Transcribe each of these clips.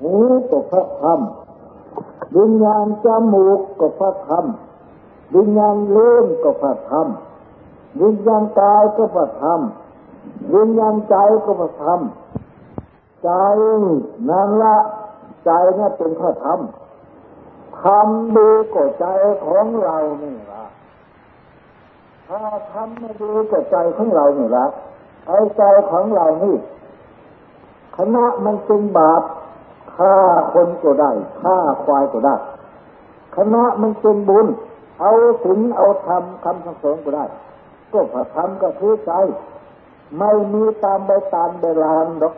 หูก็พระธรรมวิญญาณจมูกก็พระธรรมวิญญาณเลื่อนก็พระธรรมวิญญาณกายก็พระธรรมวิญญาณใจก็พระธรรมใจนั่นละใจนี่เป็นพระธรรมทำดีก็ใจของเรานี่ละถ้าทำไม่ดีก็ใจของเรานี่ละไอ้ใจของเรานี่คณะมันเป็นบาป ฆ่าคนก็ได้ฆ่าควายก็ได้ คณะมันเป็นบุญ เอาถึงเอาทำคำสั่งสอนก็ได้ ก็พระธรรมก็คือใจ ไม่มีตามใบตามใบลานดอก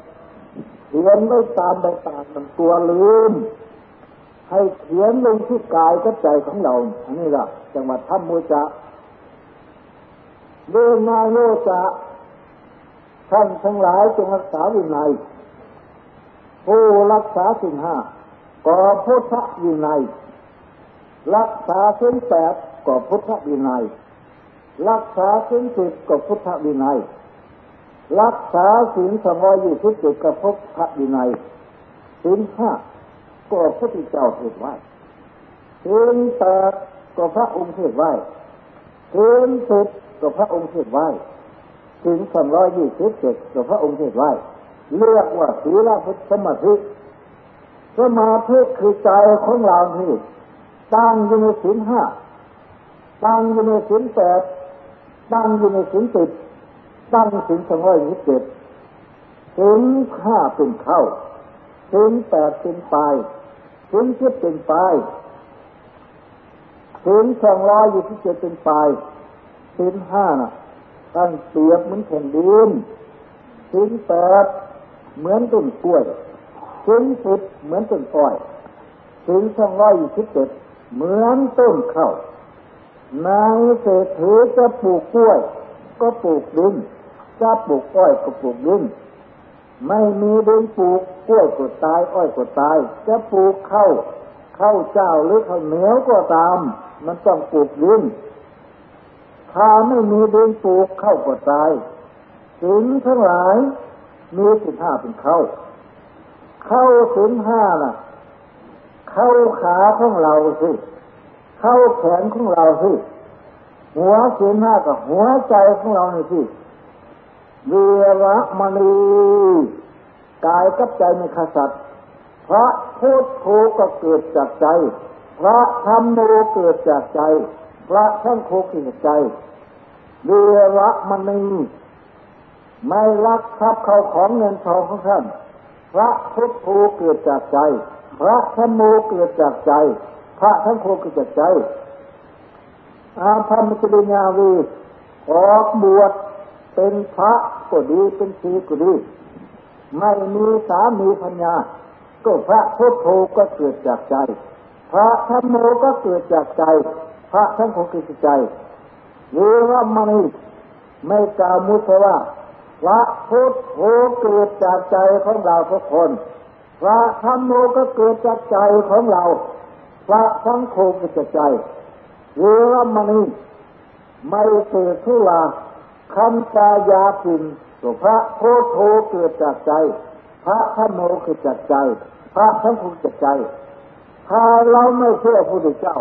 เขียนไม่ตามใบตามมันตัวลืม ให้เขียนลงที่กายกับใจของเรา อันนี้ละจังหวัดธรรมโมจะเรื่องนาโยจะท่านทั้งหลายจงรักษาวินัย ผู้รักษาสิ่งห้าก็พุทธวินัยรักษาสิ่งแปดก็พุทธวินัยรักษาสิ่งสิบก็พุทธวินัยรักษาสิ่งสองร้อยยี่สิบเจ็ดก็พุทธวินัยสิ่งห้าก็พระพุทธเจ้าเทศไว้สิ่งแปดก็พระองค์เทศไว้สิ่งสิบก็พระองค์เทศไว้สิ่งสองร้อยยี่สิบเจ็ดก็พระองค์เทศไว้ เรียกว่าศีลพุทธสมาธิสมาธิคือใจของเราที่ตั้งอยู่ในศีลห้าตั้งอยู่ในศีลแปดตั้งอยู่ในศีลสิบตั้งศีลสองร้อยยี่สิบเจ็ดศีลห้าเป็นเข้าศีลแปดเป็นปลายศีลสิบเป็นปลายศีลสองร้อยยี่สิบเจ็ดเป็นปลายศีลห้าน่ะตั้งเปียบเหมือนแผ่นดินศีลแปด เหมือนต้นกล้วยถึงสิบเหมือนต้นอ้อยถึงช่องร้อยสิบเจ็ดเหมือนต้นข้าวนายเศรษฐีจะปลูกกล้วย ก็ปลูกดินจะปลูกอ้อยก็ปลูกดินไม่มีดินปลูกกล้วยก็ตาย อ้อยก็ตาย จะปลูกข้าวข้าวเจ้าหรือข้าวเหนียวก็ตาม มันต้องปลูกดินถ้าไม่มีดินปลูกข้าวก็ตายถึงทั้งหลาย มีสิบห้าเป็นเข้า เข้าสิบห้าน่ะ เข้าขาของเราสิ เข้าแขนของเราสิ หัวสิบห้ากับหัวใจของเรานี่สิเวรมณีกายกับใจในขสัตพระพุทโธก็เกิดจากใจพระธรรมโมเกิดจากใจ พระท่านโคเกิดจากใจเวรมณี ไม่รักทรัพย์เขาของเงินทองของท่าน พระพุทธูเกิดจากใจ พระธมโมเกิดจากใจ พระทั้งโคเกิดจากใจ อาพัมจริญาวีออกบวชเป็นพระก็ดีเป็นชีก็ดี ไม่มีสามีพัญญา ก็พระพุทธโธก็เกิดจากใจ พระธรรมโมก็เกิดจากใจ พระทั้งโคเกิดจากใจเวรมณีไม่กล่าวมุสว่า พระพุทธโธเกิดจากใจของเราทุกคน พระธรรมโมก็เกิดจากใจของเรา พระสังโฆก็จากใจเวรมณีไม่เกิดทุลาคำกายาปินตัวพระพุทธโธเกิดจากใจ พระธรรมโมเกิดจากใจ พระสังโฆจากใจ ถ้าเราไม่เชื่อพระพุทธเจ้า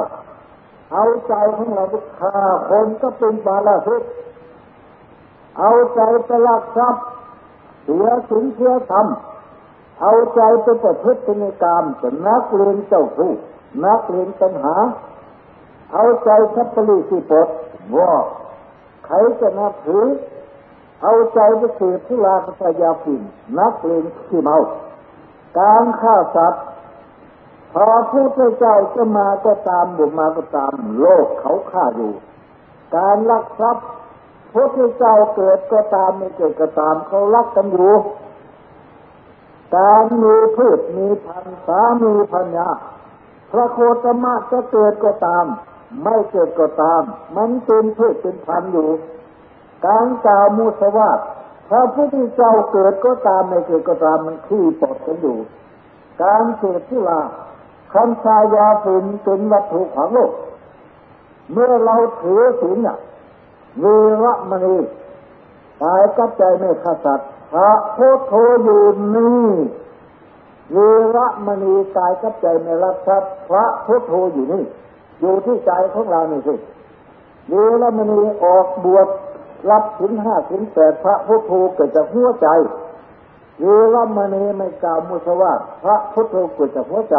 เอาใจของเราไปฆ่าคนก็เป็นบาลาสุด เอาใจไปลักทรัพย์เสียสินเสียธรรม เอาใจไปประพฤติในกรรมเป็นนักเรียนเจ้าผู้นักเรียนปัญหา เอาใจทัพปลีสิปดว่าใครจะนับถือ เอาใจไปเสพทุลาคยาฟินนักเรียนขี้เมาการฆ่าสัตว์พอพระเจ้าจะมาก็ตามบุมาก็ตาม โลกเขาฆ่าอยู่ การลักทรัพย์ พระพุทธเจ้าเกิดก็ตามไม่เกิดก็ตามเขารักกันอยู่การมีพืชมีพันธ์สามีพัญญาพระโคตมะจะเกิดก็ตาม ไม่เกิดก็ตาม มันเป็นพืชเป็นพันอยู่ การกล่าวมุสวาทพระพุทธเจ้าเกิดก็ตามไม่เกิดก็ตามมันขี้ปดกันอยู่ การเกิดที่ลาคำชายาฝุนเป็นวัตถุของโลก เมื่อเราถือศีลเนี่ย วีรมณีกายกับใจไม่ขาดสัตว์พระโพโธอยู่นี่เวรมณีกายกับใจไม่รับทรัพย์พระพุทโธอยู่นี่ อยู่ที่ใจของเรานี่สิเวรมณีออกบวชรับถึงห้าถึงแปดพระพุทโธเกิดจากหัวใจเวรมณีไม่กล่าวมุสวาพระพุทโธเกิดจากหัวใจ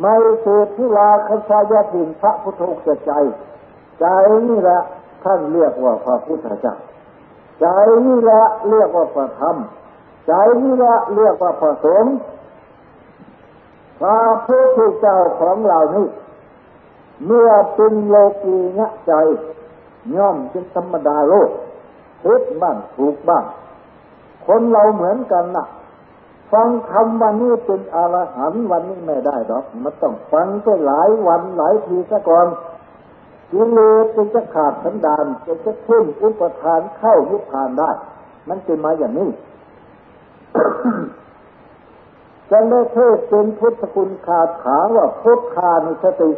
ไม่เสดทุลาคชายาถินพระพุทโธเกิดใจ ใจนี่แหละท่านเรียกว่าพระพุทธเจ้าใจนี่แหละเรียกว่าพระธรรมใจนี่ละเรียกว่าผสมพระพุทธเจ้าของเรานี่เมื่อเป็นโลกีงะใจ ย่อมเป็นธรรมดาโลกผิดบ้างถูกบ้าง คนเราเหมือนกันนะฟังคำวันนี้เป็นอรหันต์วันนี้ไม่ได้หรอก มันต้องฟังไปหลายวันหลายทีซะก่อน กิเลสจะจะขาดสันดานจะจะขึ้นอุปทานเข้านิพานได้ มันเป็นมาอย่างนี้จะได้เทศเป็นพุทธคุณขาดขาว่าพุทธานุสติ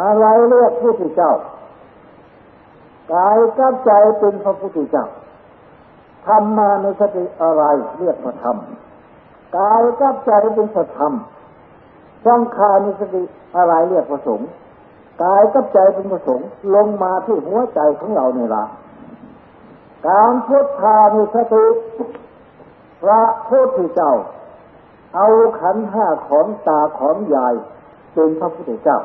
อะไรเรียกพุทธเจ้ากายกับใจเป็นพระพุทธเจ้าธรรมานุสติอะไรเรียกพระธรรมกายกับใจเป็นพระธรรมสังขานุสติอะไรเรียกพระสงฆ์ กายกับใจเป็นพระสงฆ์ลงมาที่หัวใจของเราเนี่ละการพุทธานุสติพระพุทธเจ้า เอาขันห้าของตาของยายเป็นพระพุทธเจ้า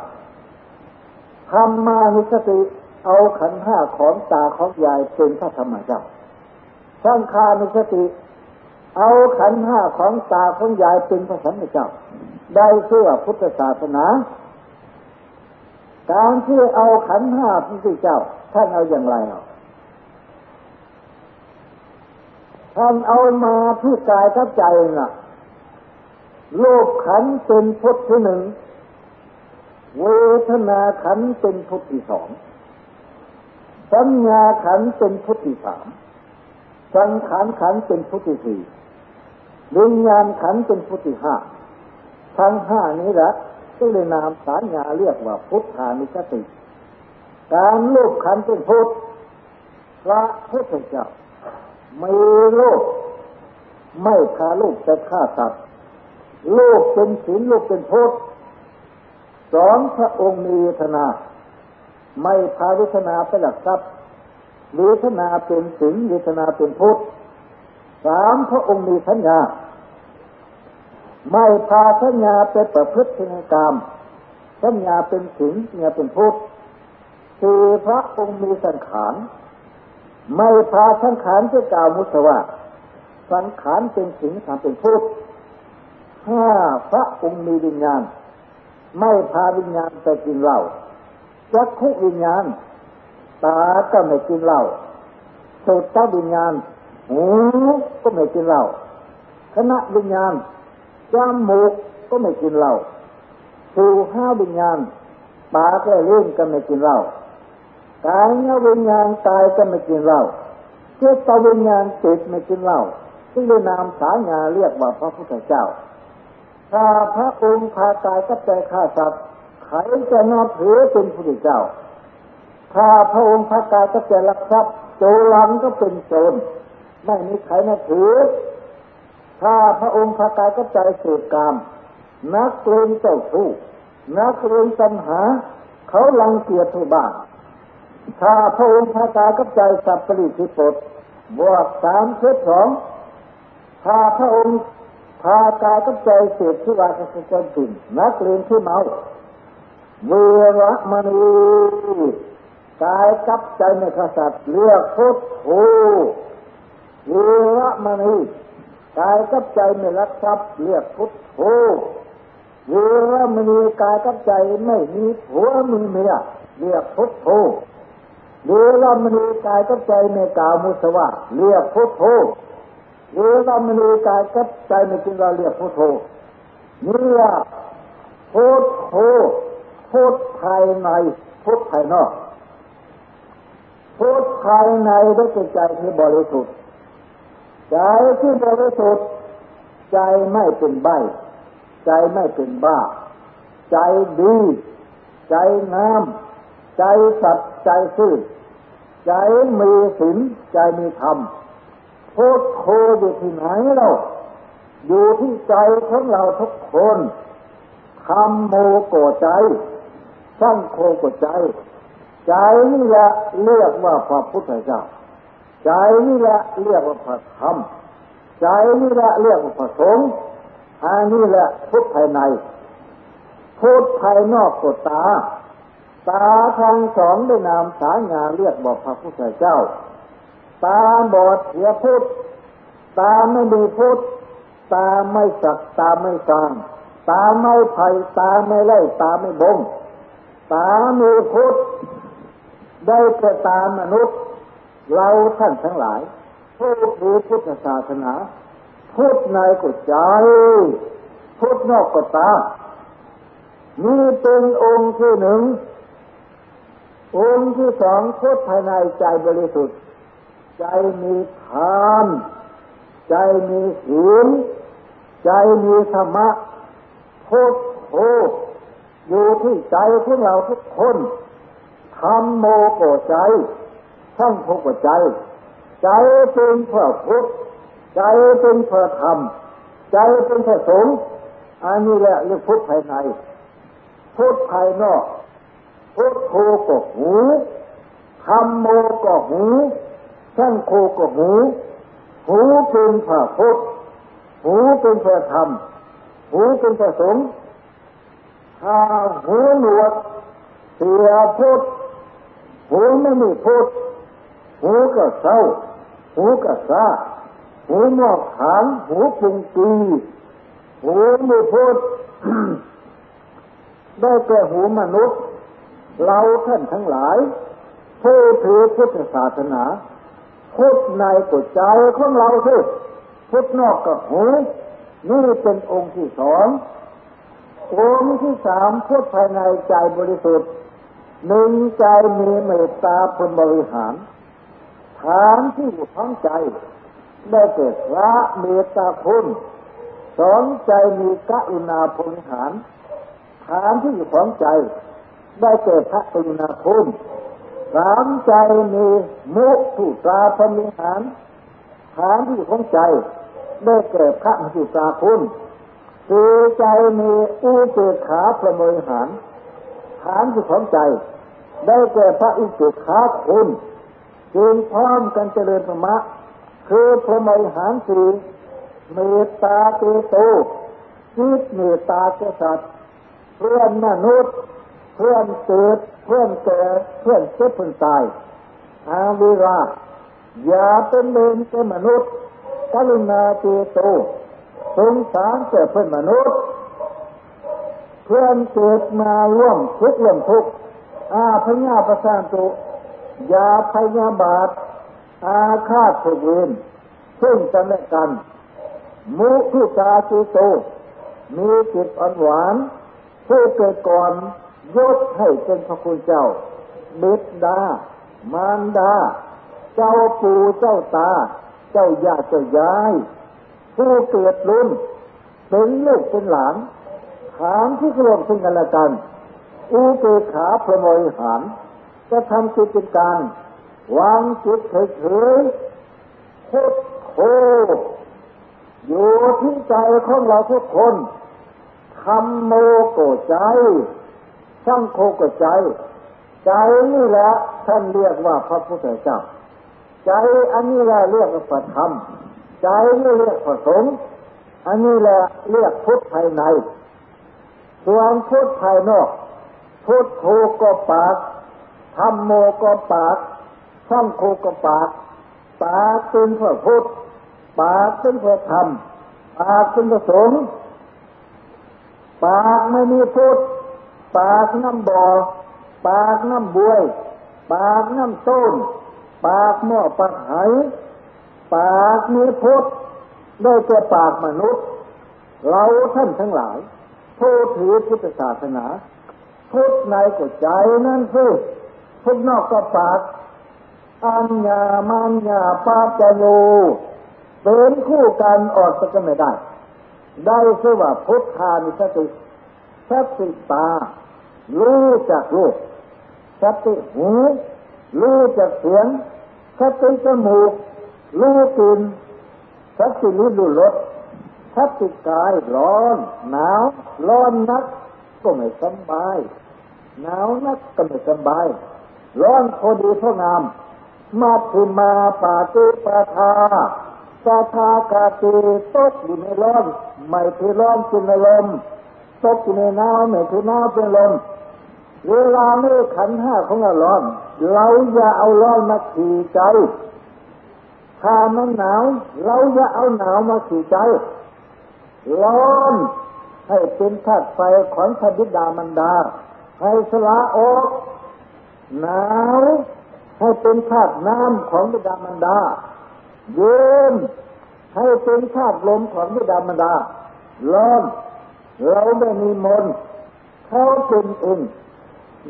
ธรรมานุสติเอาขันห้าของตาของยายเป็นพระธรรมเจ้าสังขานุสติ เอาขันห้าของตาของยายเป็นพระสัมมาเจ้า ได้เชื่อพุทธศาสนา การที่เอาขันห้าพระพุทธเจ้า ท่านเอาอย่างไรเอาท่านเอามาที่กายทับใจน่ะ โลกขันเป็นพุทธที่หนึ่ง เวทนาขันเป็นพุทธที่สองสัญญาขันเป็นพุทธที่สามสังขารขันเป็นพุทธที่สี่วิญญาณขันเป็นพุทธที่ห้าทั้งห้านี้แหละ ก็เลยนามสารญาเรียกว่าพุทธานุสติ การลูกขันเป็นพุทธพระพุทธเจ้าไมีโลกไม่พาลูกจะฆ่าสัตว์ลูกเป็นศีลลูกเป็นโทษสองพระองค์มีเวทนา ไม่พาเวทนาไปหลักทรัพย์เวทนาเป็นศีลเวทนาเป็นโทษสามพระองค์มีสัญญา ไม่พาสัญญาไปประพฤติในกรรมสัญญาเป็นศีลเนี่ยเป็นโทษคือพระองค์มีสังขารไม่พาสังขารที่กล่าวมุสวาสังขารเป็นสิ่งทำเป็นพุทธห้าพระองค์มีวิญญาณ ไม่พาวิญญาณไปกินเหล้าจักขุวิญญาณ ตาก็ไม่กินเหล้าสุตตวิญญาณหูก็ไม่กินเหล้าคณะวิญญาณ จมูกก็ไม่กินเหล้าสูห้าวิญญาณปากและลิ้นก็ไม่กินเหล้ากายวิญญาณตายก็ไม่กินเหล้าเจตวิญญาณจิตไม่กินเหล้าซึ่งได้นามสาญาเรียกว่าพระพุทธเจ้า ถ้าพระองค์พากายกับใจฆ่าสัตว์ใครจะนับถือเป็นพระพุทธเจ้า ถ้าพระองค์พากายกับใจลักทรัพย์โจรันก็เป็นโจรไม่มีใครนับถือ ถ้าพระองค์พากายกับใจเสพกาม นักเรียนเจ้าชู้นักเรียนตัณหา เขาลังเกียจทุบ้านถ้าพระองค์พากายกับใจสัพปริสิปดบวกสามเศสองถ้าพระองค์พากายกับใจเสพที่วาสจนติ่นนักเรียนที่เมาเวรมณีกายกับใจในขสัตว์เรียกพุทโธเวรมณี กายกับใจไม่รักทรัพย์เรียกพุทโธเวรมีกายกับใจไม่มีผัวมีเมียเรียกพุทโธเวลามีกายกับใจในกามุสวะเรียกพุทโธเวลามีกายกับใจในจิงเราเรียกพุทโธนี่ละพุทโธพุทภายในพุทภายนอกพุทภายในด้แก่ใจที่บริสุทธิ์ ใจที่บริสุทธิ์ใจไม่เป็นใบใจไม่เป็นบ้า ใจดี ใจงามใจสัตย์ใจซื่อใจมีศีลใจมีธรรมพุทโธอยู่ที่ไหนเรา อยู่ที่ใจของเราทุกคนทำโมโกใจสร้างโคกใจ ใจนี่แหละเรียกว่าพระพุทธเจ้า ใจนี่แหละเรียกว่าพระธรรมใจนี่แหละเรียกว่าพระสงฆ์อันนี้แหละพุทธภายใน พุทธภายนอกกตา ตาทางสองได้นามสายงานเรียกบอกพระพุทธเจ้า ตาบอดเสียพุทธตาไม่มีพุทธตาไม่สักตาไม่สร้างตาไม่ไผ่ตาไม่ไล่ตาไม่บง ตามีพุทธได้แก่ตามนุษย์ เราท่านทั้งหลายผู้ถือพุทธศาสนาพุทธในก็ใจพุทธนอกก็ตานี่เป็นองค์ที่หนึ่ง องค์ที่สองพุทธภายในใจบริสุทธิ์ ใจมีทาน ใจมีศีลใจมีธรรมะพุทโธอยู่ที่ใจของเราทุกคนทำโมโกใจ ช่างพุกใจ ใจเป็นพระพุทธใจเป็นพระธรรม ใจเป็นพระสงฆ์อันนี้แหละเรียกพุทธภายในพุทธภายนอกพุทโธก็หูธรรมโมก็หูช่างโคก็หู หูเป็นพระพุทธหูเป็นพระธรรม หูเป็นพระสงฆ์ถ้าหูหนวกเสียพุทธหูไม่มีพุทธ หูก็เศร้า หูก็ซาหูหมอกขานหูปุงตีหูไม่พุทธได้แก่หูมนุษย์ เราท่านทั้งหลายผู้ถือพุทธศาสนาพุทธในกดใจของเราสิพุทธนอกกับหู นี่เป็นองค์ที่สององค์ที่สามพุทธภายในใจบริสุทธิ์หนึ่งใจมีเมตตาพลบริหาร ฐานที่อยู่ท้องใจ ได้เกิดพระเมตตาคุณสองใจมีกรุณาพลหารฐานที่อยู่ของใจ ได้เกิดพระกรุณาคุณสามใจมีมุทุตราพมิหารฐานที่ของใจ ได้เกิดพระมุตราคุณคือใจมีอุเบกขาประมิหารฐานที่ของใจได้แก่พระอุเบกขาคุณ จึงพร้อมกันเจริญธรรมะ คือพระมิหารสีเมตตาเตโตจิตเมตตาเกสัตเพื่อนมนุษย์ เพื่อนเกิดเพื่อนแก่เพื่อนเจ็บเพื่อนตายอาวิราอย่าเป็นเลนแก่มนุษย์กรุณาเจโตสงสารแก่เพื่อนมนุษย์ เพื่อนเกิดมาร่วมทุกข์ร่วมทุกข์อาพญาประสานตุ ยาพยาบาท อาฆาตถูกเวรซึ่งกันและกัน มุทุตาจิโต มีจิตอ่อนหวานผู้เกิดก่อนยกให้เป็นพระคุณเจ้าบิดา มารดา เจ้าปู่เจ้าตา เจ้าย่าเจ้ายาย ผู้เกิดรุ่นเป็นลูกเป็นหลานถามที่รวมซึ่งกันและกันอูเกขาพระมริหาร จะทำจิตเป็นการวางจิตเฉยๆพุทโธอยู่ที่ใจของเราทุกคนทำโมโกใจช่างโคกใจ ใจนี่แหละท่านเรียกว่าพระพุทธเจ้า ใจอันนี้แหละเรียกว่าพระธรรม ใจนี่เรียกพระสงฆ์อันนี้แหละเรียกพุทธภายในส่วนพุทธภายนอกพุทธโคก็ปาก ธรรมโมก็ปากช่างโคก็ปากปากเป็นพระพุทธปากเป็นพระธรรมปากเป็นพระสงฆ์ปากไม่มีพุทธปากน้ำบ่อปากน้ำบวย ปากน้ำต้น ปากหม้อปากไหปากมีพุทธได้แก่ปากมนุษย์ เราท่านทั้งหลายผู้ถือพุทธศาสนา พุทธในก็ใจนั่นคือ พุทธนอกก็ปากอัญญามัญญาปาจโยเป็นคู่กันออกจะไม่ได้ ได้ชื่อว่าพุทธานิสติสติตารู้จักรูปสติหูรู้จักเสียงสติจมูกรู้กลิ่นสติลิ้นรู้รสสติกายร้อน หนาวร้อนนักก็ไม่สบาย หนาวนักก็ไม่สบาย ร้อนพอดีพองาม มาถึงมาปาติปาทาสาทากาตีตกอยู่ในร้อนไม่ถือร้อนเป็นลมตกอยู่ในนาวไม่ถือนาวเป็นลมเวลาไม่ขันห้าของเราร้อน เราอย่าเอาร้อนมาขี่ใจถ้ามันหนาว เราอย่าเอาหนาวมาขี่ใจ ร้อนให้เป็นธาตุไฟของพระบิดามันดาให้สละออก หนาวให้เป็นธาตุน้ำของบิดามันดาเย็นให้เป็นธาตุลมของบิดามันดาร้อนเราไม่มีมนเขาเป็นเอง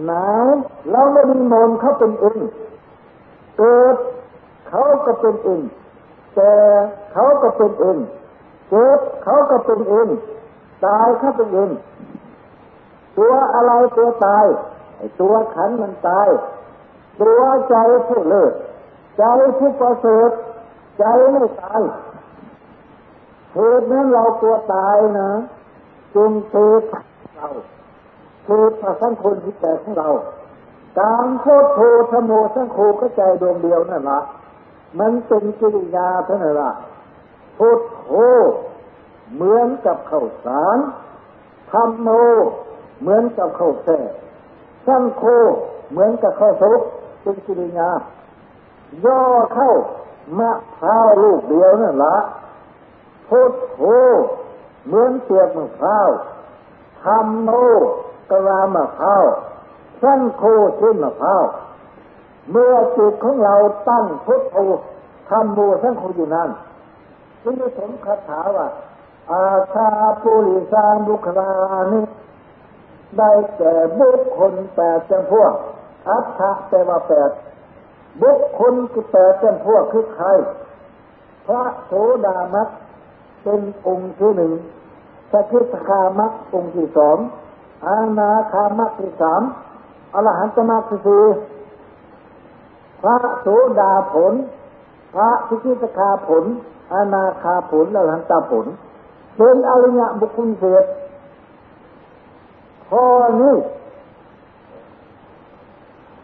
หนาวเราไม่มีมนเขาเป็นเองเกิดเขาก็เป็นเองแต่เขาก็เป็นเองเจ็บเขาก็เป็นเองตายเขาเป็นเองตัวอะไรตัวตาย ตัวขันมันตายตัวใจผู้เลิศใจผู้ประเสริฐใจไม่ตายเหตุนั้นเราตัวตายนะจึงเกิดเราคือพระสังคนที่แก่ของเราการโคตรโทธโมสังโฆก็ใจดวงเดียวนั่นละมันเป็นกิริยาเท่านั้นละพุทโธเหมือนกับข้าวสารธรรมโมเหมือนกับข้าวแช่ สังโฆเหมือนกับข้าวสุกเป็นกิริยาย่อเข้ามะพร้าวลูกเดียวนั่นละพุทโธเหมือนเปียกมะพร้าวธรรมโมกรามะพร้าวสังโฆชื่นมะพร้าวเมื่อจิตของเราตั้งพุทโธทำบูสังโฆอยู่นั้นจึงได้สมคาถาว่าอาชาปุริสาบุคลานิ ได้แก่บุคคลแปดจำพวก อัฏฐะแปลว่าแปดบุคคลคือแปดจำพวกคือใคร พระโสดามัตเป็นองค์ที่หนึ่งสกิทามัตองค์ที่สองอาณาคามัตที่สามอรหันตมัตที่สี่พระโสดาผล พระพิจิตคาผลอานาคาผลอรหันตผลเป็นอริยบุคคลเศษ ข้อนี้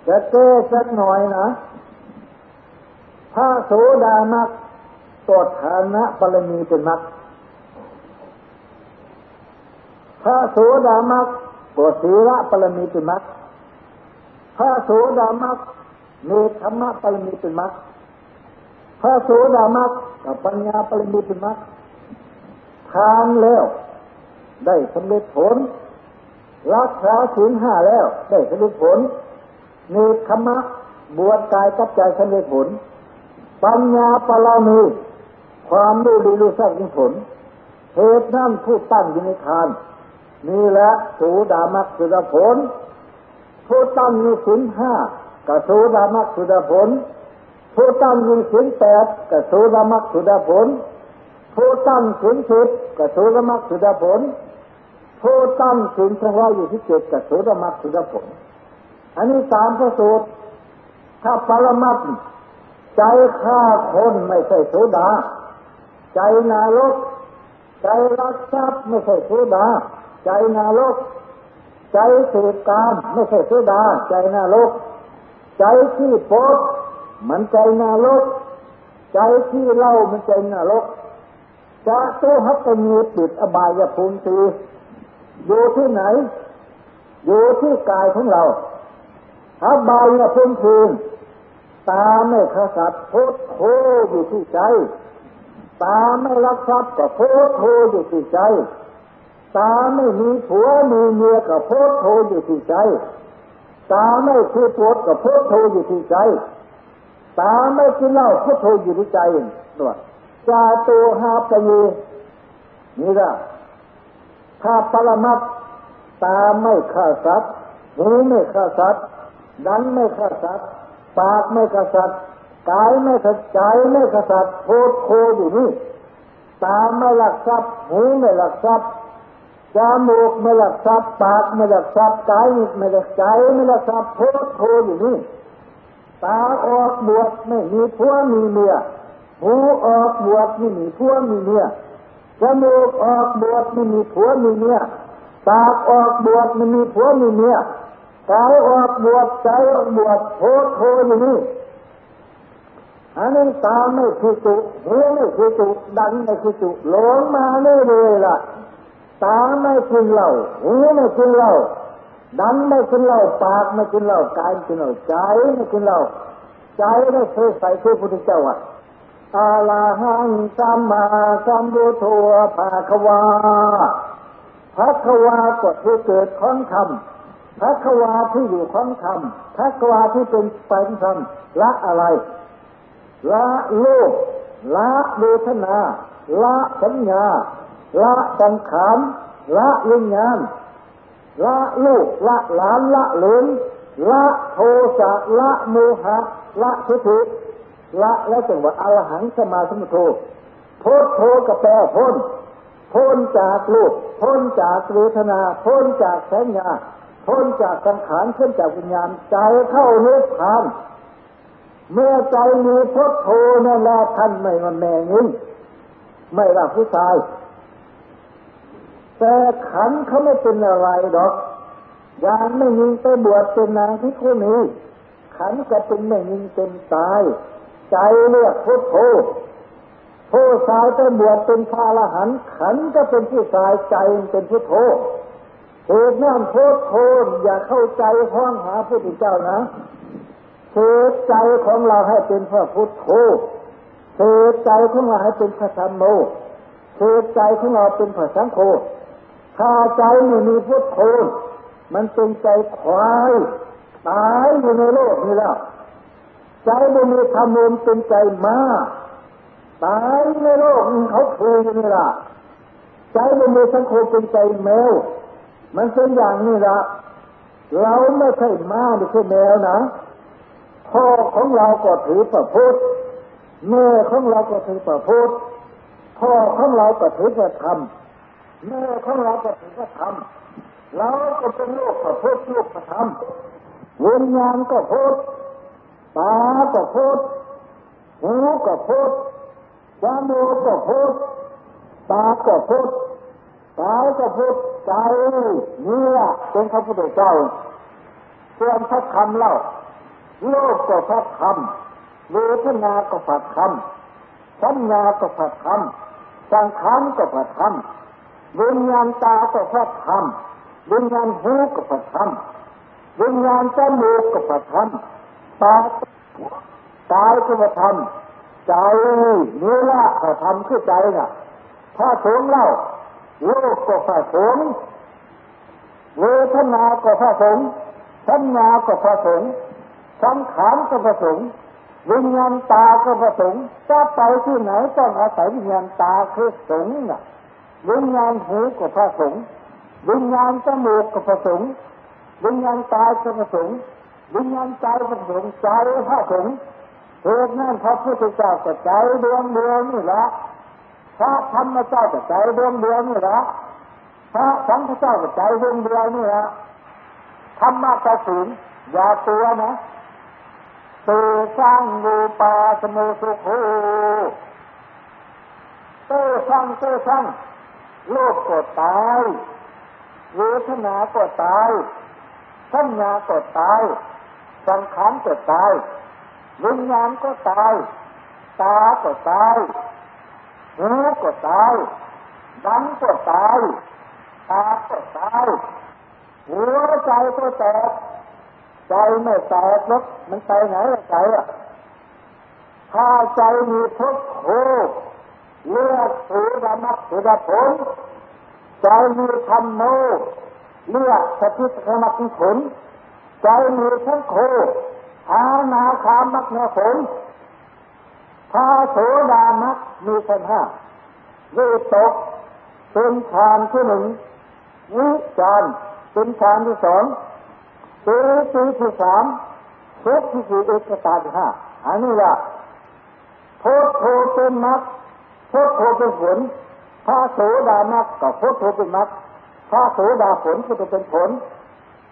จะเก้สักหน่อยนะพระโสดามักตัวฐานะปรมีเป็นมักพระโสดามักตัวศีละปรมีเป็นมักพระโสดามักเนธรรมะปรมีเป็นมักพระโสดามักกับปัญญาปรมีเป็นมักทานแล้ว ได้สำเร็จผล รักษาศีลห้าแล้ว ได้สำเร็จผลเนธรรมะบวชกายกับใจสำเร็จผล ปัญญาปรามีความรู้ดีรู้ทราบผลเหตุนั้นผู้ตั้งอยู่ในทานนี่แหละสูดามักสุดผลผู้ตั้งอยู่ศีลห้ากับสูดามักสุดผลผู้ตั้งอยู่ศีลแปดกับสูดามักสุดผลผู้ตั้งศีลสิบกับสูดามักสุดผล ผู้ตั้งศีลทั้งร้อยู่ที่เจ็ดกับสูดามักสุดผลอันนี้สามพระสูตรถ้าปรมัตใจฆ่าคนไม่ใช่โสดา ใจนารก ใจรักทรัพย์ไม่ใช่โสดา ใจนารก ใจสืบกามไม่ใช่เสดา ใจนารก ใจที่โพดมันใจนารก ใจที่เล่ามันใจนารกจะตู้ฮัตมีปิดอบายภูมิตี อยู่ที่ไหน อยู่ที่กายของเราอบายภูมิตีตาไม่ขสัตโพดโคอยู่ที่ใจ ตาไม่รักทรัพย์ก็โพดโคอยู่ที่ใจ ตาไม่มีผัวมีเมียกับโพสโทอยู่ที่ใจ ตาไม่คือปวดกับโพสโทอยู่ที่ใจ ตาไม่กินเหล้าโพสโทอยู่ที่ใจตัวจาโตหาปยีนี่ละ ถ้าปรมัตตาไม่ฆ่าสัตว์หูไม่ฆ่าสัตว์ดันไม่ฆ่าสัตว์ปากไม่ฆ่าสัตว์กายไม่ฆ่าใจไม่ฆ่าสัตว์โพสโทอยู่นี่ตาไม่หลักทรัพย์หูไม่หลักทรัพย์จมูกไม่หลักทรัพย์ปากไม่หลักทรัพย์กายไม่หลักใจไม่หลักทรัพย์โพดโพอยู่นี่ตาออกบวชไม่มีผัวมีเมียหูออกบวชไม่มีผัวมีเมีย จมูกออกบวชไม่มีผัวมีเมียปากออกบวชไม่มีผัวมีเมียกายออกบวชใจออกบวชโทษโทอย่างนี้อันนั้นตาไม่คือจุหูไม่คือจุดันไม่คือจุหลงมาเรื่อยล่ะตาไม่กินเหล้าหูไม่กินเหล้าดันไม่กินเหล้าปากไม่กินเหล้ากายไม่กินเหล้าใจไม่กินเหล้าใจไม่เคยใส่คือพุทธเจ้าอะ อาลาหังสัมมาสัมพุทโธภาควาภาควาก็คือเกิดของธรรมภาควาที่อยู่ของธรรมภาควาที่เป็นไปธรรมละอะไร ละโลกละเวทนา ละสัญญา ละสังขารละวิญญาณละลูกละหลานละเหลนละโทสะละโมหะละทิฏฐิ ละแล้วจังว่าอรหังสมาสมุทโธโพธโธกับแปลพ้นพ้นจากลูกพ้นจากเวทนา พ้นจากสัญญาพ้นจากสังขารพ้นจากวิญญาณใจเข้านิพพาน เมื่อใจมีพุทโธนั่นแหละท่านไม่มาแม่งิ้ไม่รักผู้ชายแต่ขันเขาไม่เป็นอะไรดอกอย่างไม่ยิงไปบวชเป็นนางที่คนนี้ขันจะเป็นไม่ยิงเป็นตาย ใจเรียกพุทโธผู้ชายไปบวชเป็นพระอรหันต์ขันก็เป็นผู้ชายใจเป็นพุทโธเหตุนั้นพุทโธอย่าเข้าใจห้องหาพระเจ้านะเสดใจของเราให้เป็นพระพุทโธเสดใจของเราให้เป็นพระธรรมโมเสดใจของเราเป็นพระสังโฆถ้าใจไม่มีพุทโธมันเป็นใจควายตายอยู่ในโลกนี้แล้ว ใจไม่มีธรรมมเป็นใจมาตายในโลกเขาเคยนี่ละใจไม่มีสังโฆเป็นใจแมว มันเป็นอย่างนี้ละเราไม่ใช่ม้าไม่ใช่แมวนะพ่อของเราก็ถือประพุทธแม่ของเราก็ถือประพุทธพ่อของเราก็ถือประธรรมแม่ของเราก็ถือประธรรมเราก็เป็นลูกประพุทธลูกประธรรมวิญญาณก็พุทธ ตาก็พุทธหูก็พุทธจมูกก็พุทธตาก็พุทธกายก็พุทธใจนี่แหละเป็นพระพุทธเจ้าส่วนพระคำเล่าโลกก็พัดคำเวทนาก็พัดคำสัญญาก็พัดคำสังขารก็พัดคำวิญญาณตาก็พัดคำวิญญาณหูก็พัดคำวิญญาณจมูกก็พัดคำ ตาตายก็พัดคำใจเนี่ละพัดคำคือใจน่ะถ้าสงเล่าโลกก็พัดสงเวทนาก็พัดสงสัญญาก็พัดสงสังขารก็ประสงค์วิญญาณตาก็ประสงค์จะไปที่ไหนต้องอาศัยวิญญาณตาคือสงฆ์น่ะวิญญาณหูก็พระสงฆ์วิญญาณจมูกก็ประสงค์วิญญาณตาก็ประสงค์ วิญญาณใจประสงค์ใจพระสงฆ์เหตุนั้นพระพุทธเจ้าก็ใจดวงเดียวนี่แหละพระธรรมเจ้าก็ใจดวงเดียวนี่แหละพระสังฆเจ้าก็ใจดวงเดียวนี่แหละธรรมะประสิงอย่าตัวนะเตสังวูปาสมุสุโขเตสังเตสังโลกก็ตายเวทนาก็ตายสัญญาก็ตาย สังขารก็ตายวิญญาณก็ตาย ตาก็ตายหูก็ตายดังก็ตายตาก็ตายหัวใจก็แตกใจไม่แตกหรอกมันไปไหนใจอะถ้าใจมีทุกข์โหเลือดสูดมักสูดผลใจมีธรรมโมเลือดสติสมัติผล ใจมีทั้งโคอาณาคามักเนผลถ้าโสดามักมีทั้งห้าวิตกเป็นฌานที่หนึ่งวิจารเป็นฌานที่สองปีปีที่สามทุกที่สี่เอกตาที่ห้าอันนี้ละโพธโพเป็นมักโพธโพเป็นผลพระโสดามักกับโพธโพเป็นมักพระโสดาผลก็จะเป็นผล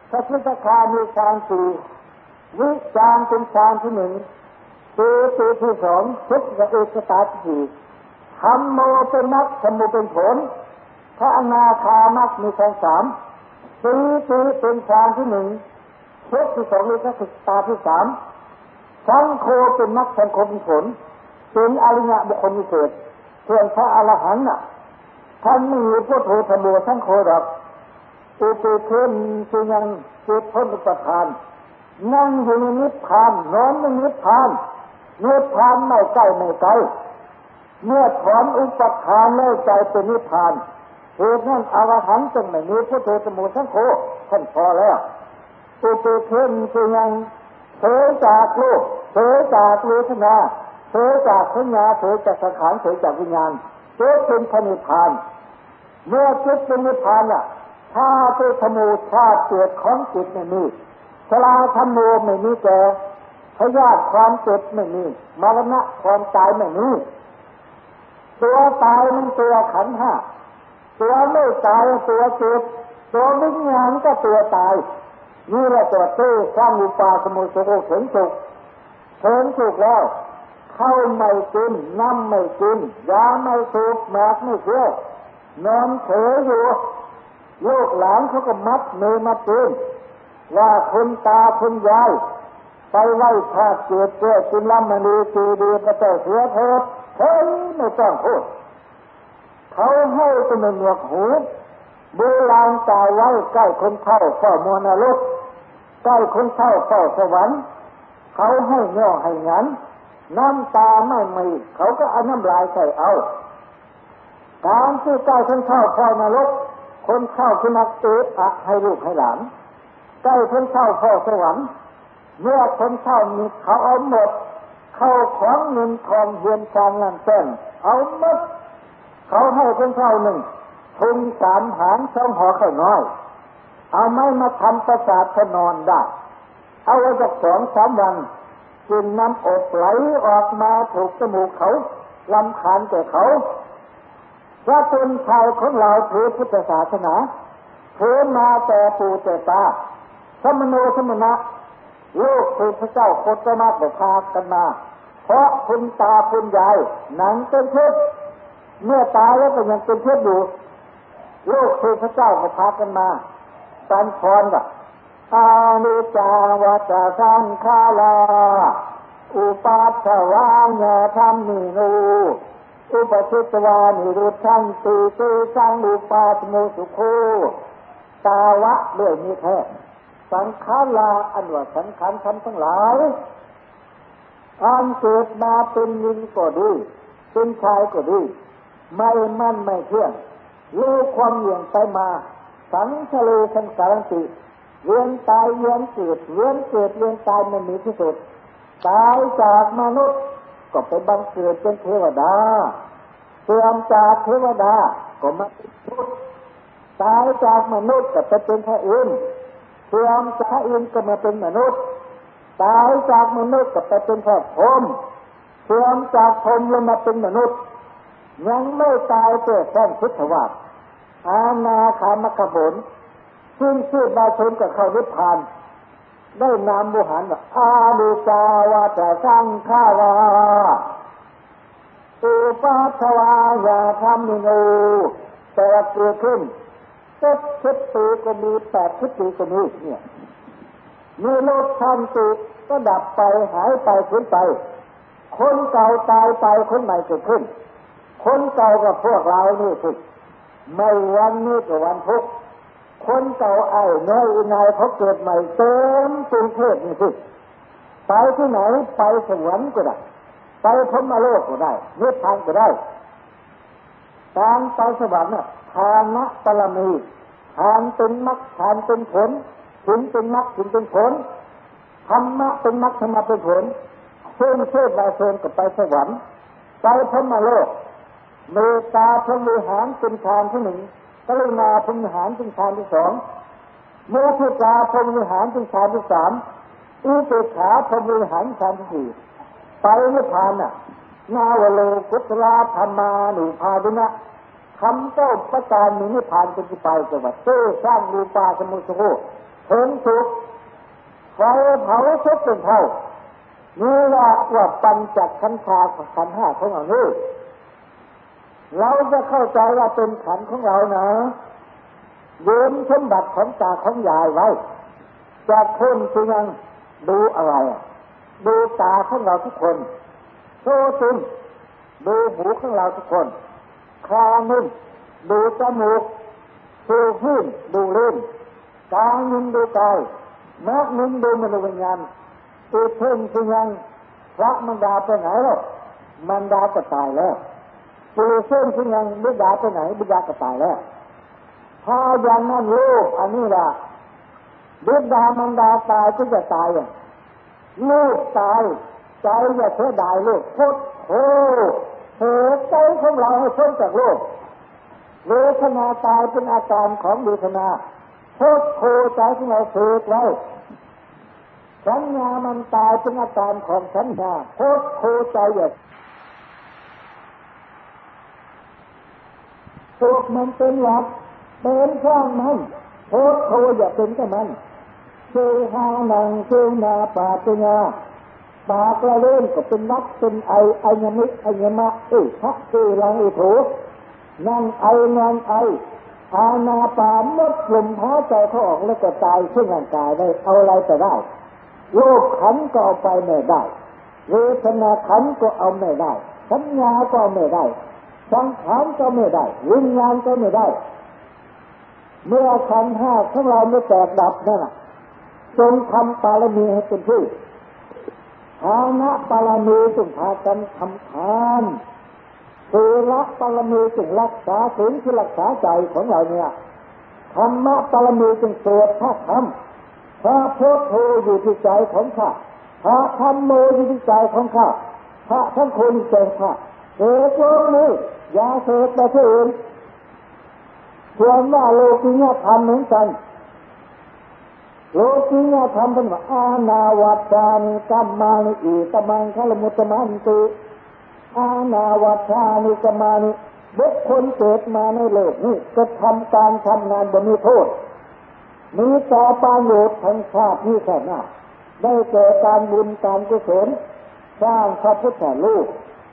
พระพุทธคามีฌานสี่วิจารเป็นฌานที่หนึ่งปีปีที่สองทุกกับเอกตาที่สี่ธรรมโมเป็นมรรคธรรมโมเป็นผลพระอนาคามรรคมีแค่สามสีสีเป็นฌานที่หนึ่งเช็คที่สองนี่ก็คือตาที่สามสังโฆเป็นมรรคสังโฆเป็นผลเป็นอริยบุคคลพิเศษส่วนพระอรหันต์น่ะท่านไม่มีพุทโธธรรมโมสังโฆหรอก ปเทนคือยังเกิดพ้นอุปทาน นั่งอยู่ในนิพพานนอนในนิพพานนิพพานไม่ใกล้ไม่ไกลเมื่อถอนอุปทานแล้วใจเป็นนิพพานเหตุนั้นอรหันต์จึงไม่มีพุทโธธรรมโมสังโฆท่านพอแล้วอุปเทนคือยังเผยจากโลกเผยจากเวทนาเผยจากสัญญาเผยจากสังขารเผยจากวิญญาณเผยเป็นพระนิพพาน เมื่อจิตเป็นนิพพานอะ ถ้าเป็นธมูชาติเกิดของจิตไม่มีชลาธรรมโมไม่มีแก่พยาธิความเจ็บไม่มีมรณะความตายไม่มีตัวตายมันตัวขันห้าตัวไม่ตายตัวเจ็บตัววิญญาณก็ตัวตายนี่แหละตัวเต้สร้างอุปาสมุสโกเถิงสุกเถิงสุกแล้วเข้าไม่กินน้ำไม่กินยาไม่สูบหมกไม่เที่ยวนอนเฉยอยู่ ลูกหลานเขาก็มัดมือมาตืนว่าคุณตาคุณยายไปไล่ชาติเกิดเกิดกินล้ำมันดีจีดีพระเจ้าเสียเถิดเฮ้ยไม่ต้องพูดเขาให้เป็นหนวกหูโบราณตายไว้ใกล้คนเข้าเฝ้ามวลกใกล้คนเข้าเฝ้าสวรรค์เขาให้เงาให้งันน้ำตาไม่มีเขาก็เอาน้ำลายใส่เอา การที่ใกล้คนเข้าเฝ้านรก คนเข้าคือนักเตะอักให้ลูกให้หลานใกล้คนเข้าเฝ้าสวรรค์เมื่อคนเข้ามีเขาเอาหมด เข้าของเงินทองเยียนชางงานเต้นเอาหมดเขาให้คนเข้าหนึ่งทุงสามหางสองหอข้าวน้อย เอาไม้มาทำประสาทนอนได้ เอาไว้จากสองสามวันกินน้ำอบไหลออกมาถูกจมูกเขาลำคาญแก่เขา พระเป็นชายของเราถือพุทธศาสนาถือมาแต่ปู่แต่ตาสมโนสมณะลูกคือพระเจ้าโคตรมาเดพากันมา เพราะคุณตาคุณยายหนังเป็นเพชรเมื่อตายแล้วก็ยังเป็นเพชรอยู่ลูกคือพระเจ้าก็พากันมาสันพรกับอานิจาวัจสังขาลา อุปัฏฐวาญาธรรมินู อุปชิตวานิรุชันติติสังอุปาสมุสุโคตาวะด้วยนี้แท้สังขารลาอันว่าสังขารทำทั้งหลายอันเกิดมาเป็นยิงก็ดี เป็นชายก็ดี ไม่มั่นไม่เที่ยงรู้ความเหวี่ยงไปมา สังทะเลสังสารติเวียนตายเวียนเกิดเวียนเกิดเวียนตายมันมีที่สุดตายจากมนุษย์ ก็ไปบังเกิดเป็นเทวดาเสื่อมจากเทวดา ก็มาเป็นพุทธตายจากมนุษย์ก็ไปเป็นพระอินทร์เสื่อมจากพระอินทร์ก็มาเป็นมนุษย์ตายจากมนุษย์ก็ไปเป็นพระพรหมเสื่อมจากพรหมลงมาเป็นมนุษย์ ยังไม่ตายเกิดแท่นพุทธวาสอาณาคามขบนซึ่งชื่อบาชนกับเขานิพพาน ได้นามบุหันว่าอาดุจาวาจะสร้างข้าวาอุปัชวายาธรรมิโนแต่เกิดขึ้นเจ็ดชิดปีก็มีแปดชิดปีก็มีเนี่ยมีโลกทันติก็ดับไปหายไปขึ้นไป คนเก่าตายไปคนใหม่เกิดขึ้น คนเก่ากับพวกเรานี่สิไม่วันนี้กับวันพุก คนเก่าไอ้น้อยนายเขาเกิดใหม่เต็มกรุงเทพนี่สิไปที่ไหนไปสวรรค์ก็ได้ ไปพมโลกก็ได้นิพพานก็ได้การไปสวรรค์น่ะทานะปรมีทานเป็นมรรคทานเป็นผลถึงเป็นมรรคถึงเป็นผลธรรมะเป็นมรรคธรรมะเป็นผลเชิญเชิญมาเชิญกับไปสวรรค์ไปพมโลกเมตตาพระวิหารเป็นฌานที่หนึ่ง กรุณาพรมิหารเป็นฌานที่สองเมื่อพิจาพรมิหารเป็นฌานที่สามอุเบกขาพรมิหารฌานที่สี่ไปไม่ผ่านน่ะ นาวโลกุตลาธรรมานุภาดุนะคำเจ้าประการมีนิพพานเป็นที่ไปจังหวัดเต้สร้างรูปาสมุทโธเถิงสุขไฟเผาชุดเป็นเท่านี่ละว่าปัญจขันธาขันห้าของเรานี่ เราจะเข้าใจว่าเป็นขันของเรานะเว้นสมบัติของตาของยายไว้จะคนคือยังดูอะไร ดูตาของเราทุกคนโซตึงดูหูของเราทุกคนคานึ่งดูจมูกดูหื้นดูเล่นกางนึงดูกายมักนึงดูมโนวิญญาณตัวเพิ่งคือยังพระมันดาไปไหนแล้วมันดาก็ตายแล้ว ตัวเพิ่งคือยังบิดาไปไหนบิดาก็ตายแล้วถ้าอย่างนั้นลูกอันนี้ละบิดามันดาตายก็จะตายลูกตายใจอย่าเสียดายลูกโคตรโอ้เหตุใจของเราให้พ้นจากโลกเวทนาตายเป็นอาการของเวทนาโคตรโคใจของเราเสกไว้สัญญามันตายเป็นอาการของสัญญาโคตรโคใจอย่า โคตรมันเป็นหลักเป็นข้างมันโคตรโคอย่าเป็นกับมันเชื่อหานังเชื่อนาปาตุญาปากละเล่นก็เป็นนักเป็นไอไอยมิไอยมะเอ้พักเอลังเอโถนั่งไอนอนไออาณาปามดลมหายใจเขาออกแล้วก็ตายซึ่งร่างกายได้เอาอะไรแต่ได้ โลกขันก็เอาไปไม่ได้ เวทนาขันก็เอาไม่ได้ สัญญาก็ไม่ได้ สังขารก็ไม่ได้วิญญาณก็ไม่ได้ เมื่อขันห้าของเราไม่แตกดับนั่นจงทำปารมีให้เป็นที่ฐานะปารมีจงพากันทำทานศีละปารมีจงรักษาศีลที่รักษาใจของเราเนี่ยธรรมะปารมีจึงสวดพระธรรมพระพุทโธอยู่ที่ใจของข้าพระธรรมโมอยู่ที่ใจของข้าพระทั้งคนใจข้าเสกโลกนี้ ยาเสกแต่ที่อื่นส่วนว่าโลกียธรรมเหมือนกันโลกียธรรมเป็นว่าอาณาวัตานิกัมมานิอิตมังคลมุตมันติอาณาวัชานิกมานิบุคคลเกิดมาในโลกนี้ก็ทำการทำงานบนมีโทษมีต่ประโยชน์ทั้งชาตินี้แค่หน้าได้เกิดการบุญการกุศลสร้างพระพุทธรูป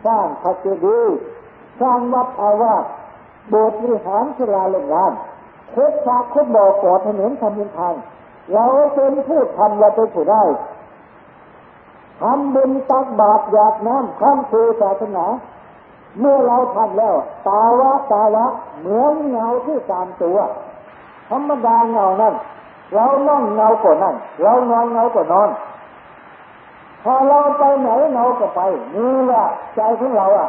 สร้างพระเจดีย์ สร้างวัดอาวาสโบสถ์วิหารศิลาลงงานเคุดชาคุดบอกก่อถนนทำบุญทางเราเป็นผู้ทำเราเป็นผู้ได้ทำบุญตักบาตรหยาดน้ำข้ามคือศาสนา เมื่อเราทำแล้ว ตาวะตาวะเหมือนเงาที่ตามตัว ธรรมดาเงานั่นเรานั่งเงากว่านั่นเรานอนเงากว่านอน พอเราไปไหนเงาก็ไปนี่แหละใจของเราอะ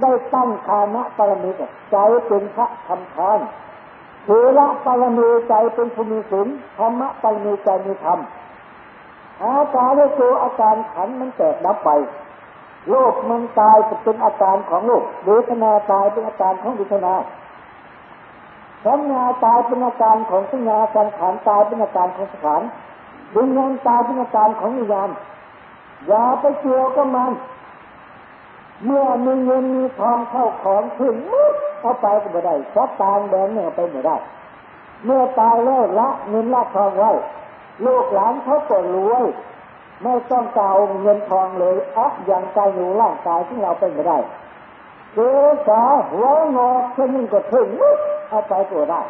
ได้ตั้งคานะปรมิตใจเป็นพระทำทานเทระปรมีใจเป็นภูมิศีลธรรมะปรมีใจมีธรรมอาการในตัวอาการขันมันแตกดับไป โลกมันตายจะเป็นอาการของโลกเวทนาตายเป็นอาการของเวทนาสัญญาตายเป็นอาการของสัญญาสังขารตายเป็นอาการของสังขารวิญญาณตายเป็นอาการของวิญญาณอย่าไปเกี่ยวกับมัน เมื่อมีเงินมีทองเข้าของขึ้นมุดเอาไปก็ไม่ได้ชักตางแดงเนี่ยไปไม่ได้ เมื่อตายแล้วละเงินละทองไว้ลูกหลานเขาก็รวยไม่ต้องก่าเงินทองเลยอัพอย่างใจหนูร่างกายที่เราเป็นไม่ได้เจ้าหัวงอกเช่นนี้ก็ถึงเอาไปก็ได้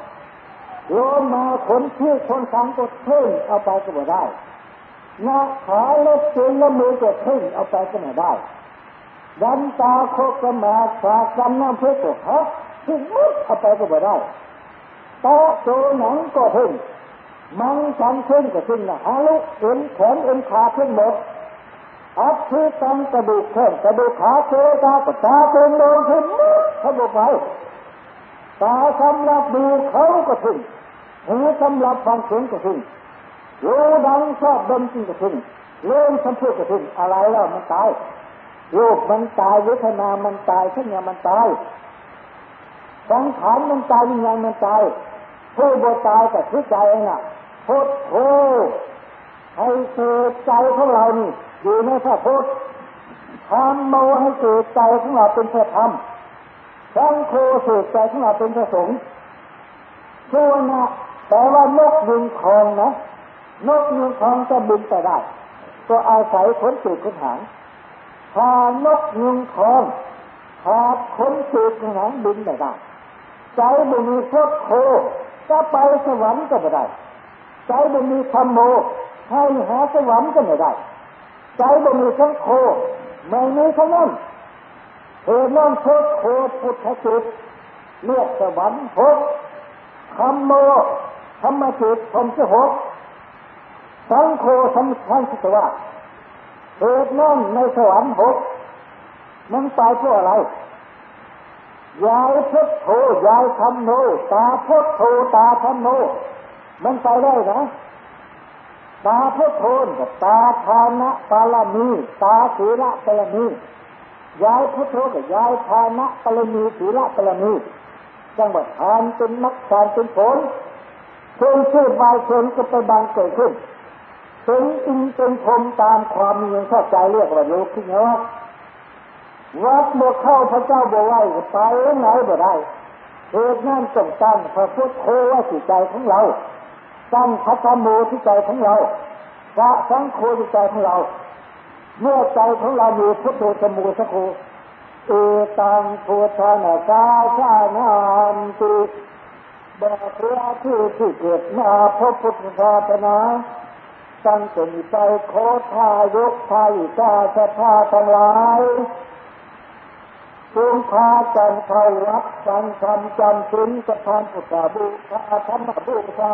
โลมาขนชื่อคนสังก็ถึงเอาไปก็ได้หน้าขาเล็บตีนและมือก็ถึงเอาไปก็ไม่ได้ ดันตาโคกมาสากันน้ำเพื่อก็ฮะถึงมุดเอาไปก็ไม่ได้ตาโจหนังก็ถึงมังสันขึ้นก็ขึ้นนะฮาลุเอ็นแขนเอ็นขาขึ้นหมดอัพคือตังกระดูกแขนกระดูกขาเทตาก็ตาเป็นโดนขึ้นเขาบอกไปตาสำหรับดูเขาก็ถึงหูสำหรับฟังเสียงก็ถึงหูดังชอบดมจริงก็ถึงเล่นสัมผัสก็ถึงอะไรแล้วมันตาย โลกมันตายเวทนา มันตายทั้งยามันตายสังขารมันตายวิญญาณมันตายผู้บตายก็คือใจน่ะพุทโธให้เกิดใจของเรานี่อยู่ในพระพุทธธรรมโมให้เกิดใจของเราเป็นพระธรรมสังโฆเกิดใจของเราเป็นพระสงฆ์ชั่วนะแต่ว่านกยิงคองนะนกยิงคองจะบินไปได้ ก็อาศัยขนปีกขนหาง ถ้านกยิงคองขาดคนสืบหนังบินไม่ได้ ใจบุมีโคตโคจะไปสวรรค์ก็ไม่ได้ ใจบุมีธรรมโมให้หาสวรรค์ก็ไม่ได้ ใจบุมีสังโฆไม่มีทั้งนั้นเธอน้องโคตโคพุทธจิตเลือกสวรรค์พบธรรมโมธรรมจิตผมจะหกสังโฆสัมพันธ์สิว่า เกิดนั่งในสวรรค์หกมันตายเพราะอะไรยายพุทโธยายธรรมโนตาพุทโธตาธรรมโนมันไปได้นะตาพุทโธกับตาทานะปาลามีตาศีละปาลามียายพุทโธกับยายทานะปาลามีศีละปาลามีจังหวัดทานเป็นมักทานเป็นผลเชิญชื่อบายเชิญก็ไปบางเกิดขึ้น เป็นอินเป็นพรมตามความมีเเข้าใจเรียกว่าโลกที่นะวัดบ่เข้าพระเจ้าบ่ไหวไปไหนบ่ได้เหตุนั่นจงตั้งพระพุทธโธว่าจิตใจของเราตั้งพระธรรมโมที่ใจของเราพระสังโฆที่ใจของเรา เมื่อใจของเรามีพุทโธสมุสโฆเอตังพุทธนากาชานามติแบบพระที่ที่เกิดมาพระพุทธศาสนา ตั้งแต่มีใจโคทายกทายกาสภาทั้งหลายจงพากันเข้าวับสังคำจำศีลสะพานพุทธบูชาธรรมบูชา